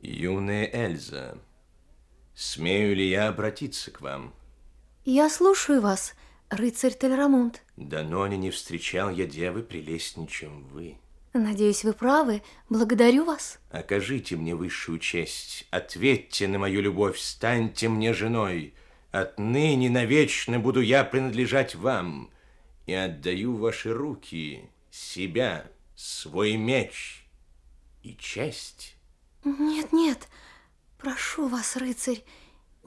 Юная Эльза, смею ли я обратиться к вам? Я слушаю вас, рыцарь Тельрамунд. Да но не встречал я девы прелестней, чем вы. Надеюсь, вы правы. Благодарю вас. Окажите мне высшую честь, ответьте на мою любовь, станьте мне женой. Отныне навечно буду я принадлежать вам и отдаю в ваши руки себя, свой меч и честь. Нет, нет, прошу вас, рыцарь,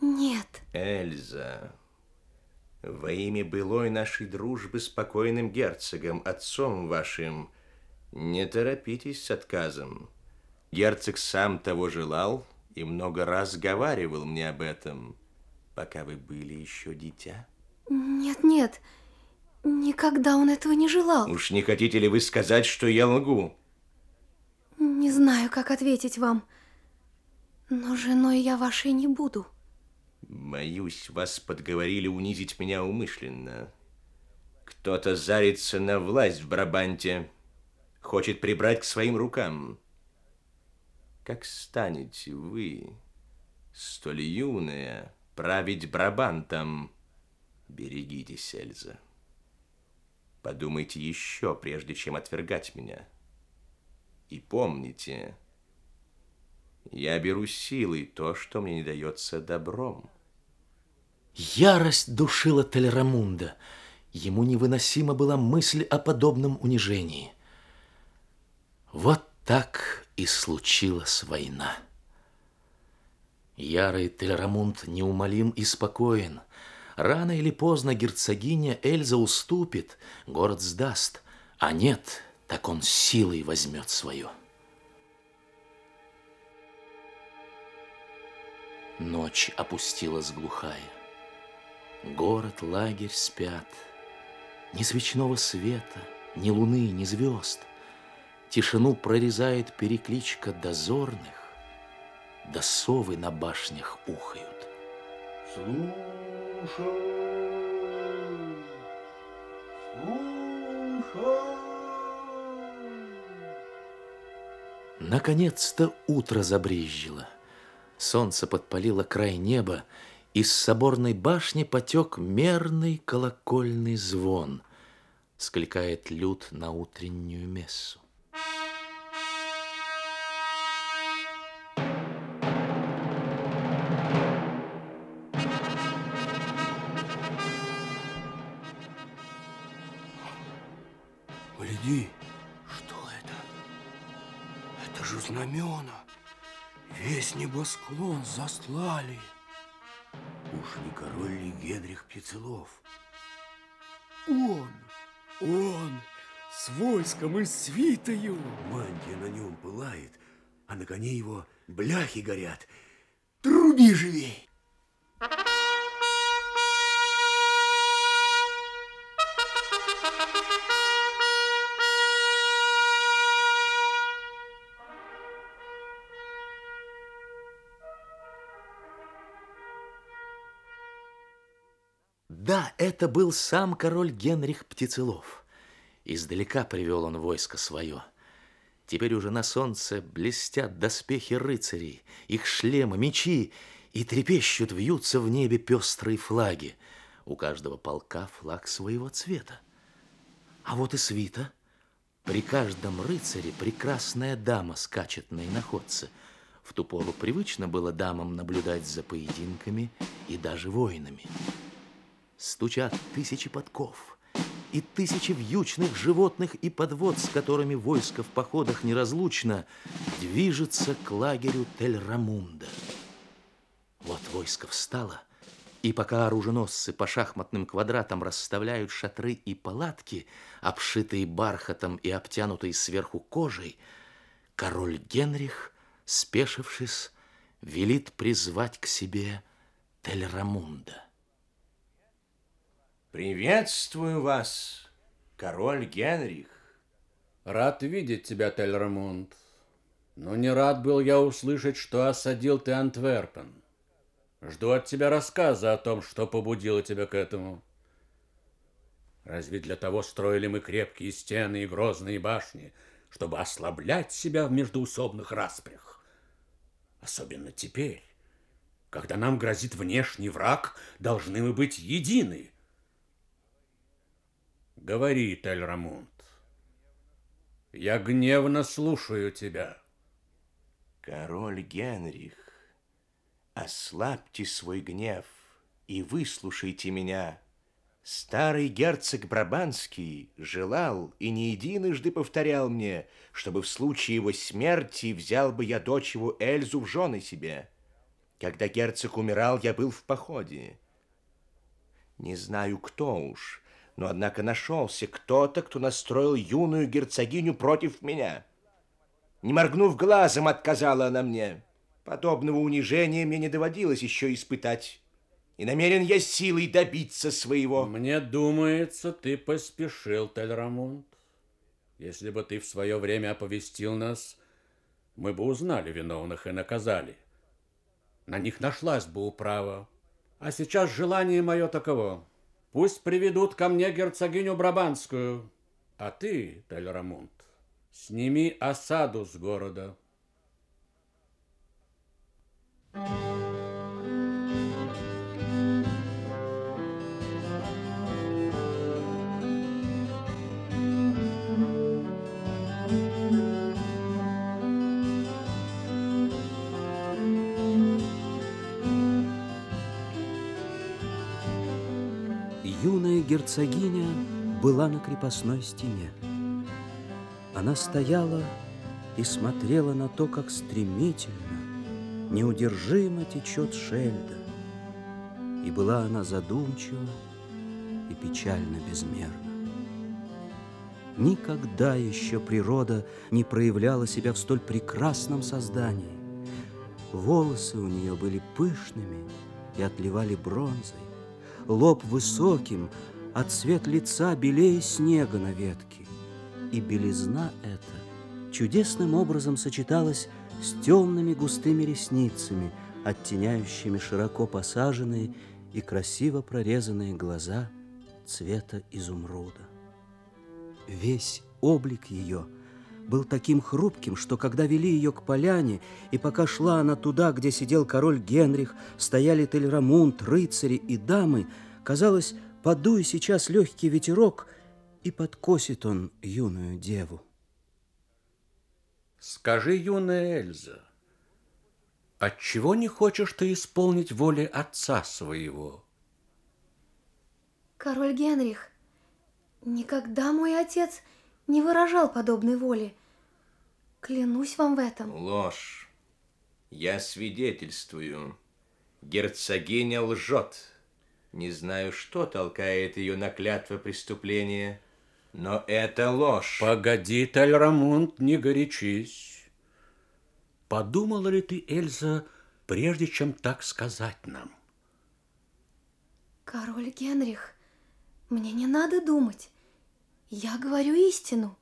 нет. Эльза, во имя былой нашей дружбы с покойным герцогом, отцом вашим, не торопитесь с отказом. Герцог сам того желал и много раз говаривал мне об этом, пока вы были еще дитя. Нет, нет, никогда он этого не желал. Уж не хотите ли вы сказать, что я лгу? Не знаю, как ответить вам, но женой я вашей не буду. Боюсь, вас подговорили унизить меня умышленно. Кто-то зарится на власть в Брабанте, хочет прибрать к своим рукам. Как станете вы, столь юная, править Брабантом? Берегитесь, Эльза. Подумайте еще, прежде чем отвергать меня. И помните, я беру силой то, что мне не дается добром. Ярость душила Телерамунда. Ему невыносима была мысль о подобном унижении. Вот так и случилась война. Ярый Телерамунд неумолим и спокоен. Рано или поздно герцогиня Эльза уступит, город сдаст, а нет, так он силой возьмет свое. Ночь опустилась глухая. Город, лагерь спят. Ни свечного света, ни луны, ни звезд. Тишину прорезает перекличка дозорных, да совы на башнях ухают. Слушай, Наконец-то утро забрезжило. Солнце подпалило край неба, из соборной башни потек мерный колокольный звон. Скликает люд на утреннюю мессу. Же знамена. Весь небосклон заслали. Уж не король ли Генрих Птицелов? Он, он, с войском и свитою. Мантия на нем пылает, а на коне его бляхи горят. Труби живей! Да, это был сам король Генрих Птицелов. Издалека привел он войско свое. Теперь уже на солнце блестят доспехи рыцарей, их шлемы, мечи, и трепещут, вьются в небе пестрые флаги. У каждого полка флаг своего цвета. А вот и свита. При каждом рыцаре прекрасная дама скачет на иноходце. В ту пору привычно было дамам наблюдать за поединками и даже воинами стучат тысячи подков, и тысячи вьючных животных и подвод, с которыми войско в походах неразлучно, движется к лагерю Тель-Рамунда. Вот войско встало, и пока оруженосцы по шахматным квадратам расставляют шатры и палатки, обшитые бархатом и обтянутые сверху кожей, король Генрих, спешившись, велит призвать к себе Тель-Рамунда. Приветствую вас, король Генрих. Рад видеть тебя, Тельрамунд. Но не рад был я услышать, что осадил ты Антверпен. Жду от тебя рассказа о том, что побудило тебя к этому. Разве для того строили мы крепкие стены и грозные башни, чтобы ослаблять себя в междоусобных распрях? Особенно теперь, когда нам грозит внешний враг, должны мы быть едины. Говори, Тель-Рамунд. Я гневно слушаю тебя. Король Генрих, ослабьте свой гнев и выслушайте меня. Старый герцог Брабанский желал и не единожды повторял мне, чтобы в случае его смерти взял бы я дочь его Эльзу в жены себе. Когда герцог умирал, я был в походе. Не знаю, кто уж, но, однако, нашелся кто-то, кто настроил юную герцогиню против меня. Не моргнув глазом, отказала она мне. Подобного унижения мне не доводилось еще испытать. И намерен я силой добиться своего. Мне думается, ты поспешил, Тельрамунд. Если бы ты в свое время оповестил нас, мы бы узнали виновных и наказали. На них нашлась бы управа. А сейчас желание мое таково. Пусть приведут ко мне герцогиню Брабанскую. А ты, Тельрамунд, сними осаду с города. Юная герцогиня была на крепостной стене. Она стояла и смотрела на то, как стремительно, неудержимо течет Шельда. И была она задумчива и печально безмерна. Никогда еще природа не проявляла себя в столь прекрасном создании. Волосы у нее были пышными и отливали бронзой лоб высоким, а цвет лица белее снега на ветке. И белизна эта чудесным образом сочеталась с темными густыми ресницами, оттеняющими широко посаженные и красиво прорезанные глаза цвета изумруда. Весь облик ее был таким хрупким, что когда вели ее к поляне, и пока шла она туда, где сидел король Генрих, стояли Тельрамунд, рыцари и дамы, казалось, подуй сейчас легкий ветерок, и подкосит он юную деву. Скажи, юная Эльза, отчего не хочешь ты исполнить воли отца своего? Король Генрих, никогда мой отец не выражал подобной воли. Клянусь вам в этом. Ложь. Я свидетельствую. Герцогиня лжет. Не знаю, что толкает ее на клятвы преступления, но это ложь. Погоди, Тальрамунд, не горячись. Подумала ли ты, Эльза, прежде чем так сказать нам? Король Генрих, мне не надо думать. Я говорю истину.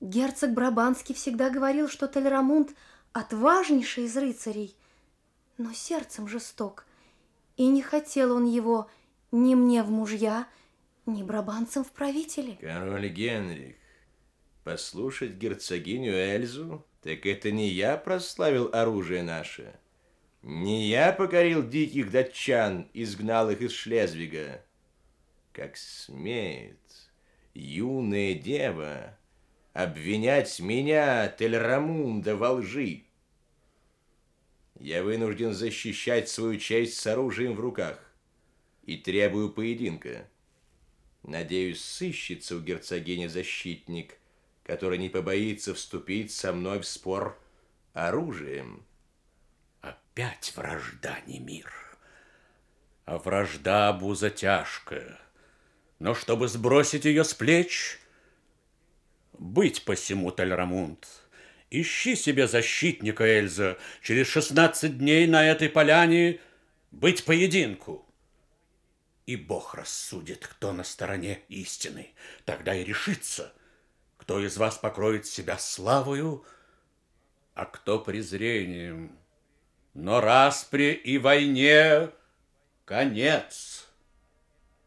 Герцог Брабанский всегда говорил, что Тельрамунд отважнейший из рыцарей, но сердцем жесток. И не хотел он его ни мне в мужья, ни брабанцам в правители. Король Генрих, послушать герцогиню Эльзу, так это не я прославил оружие наше. Не я покорил диких датчан, изгнал их из Шлезвига. Как смеет юная дева, обвинять меня, Тельрамунда, во лжи. Я вынужден защищать свою честь с оружием в руках и требую поединка. Надеюсь, сыщется у герцогини защитник, который не побоится вступить со мной в спор оружием. Опять вражда не мир, а вражда буза тяжкая. Но чтобы сбросить ее с плеч, быть посему, Тальрамунд, ищи себе защитника, Эльза, через шестнадцать дней на этой поляне быть поединку. И Бог рассудит, кто на стороне истины. Тогда и решится, кто из вас покроет себя славою, а кто презрением. Но распри и войне конец.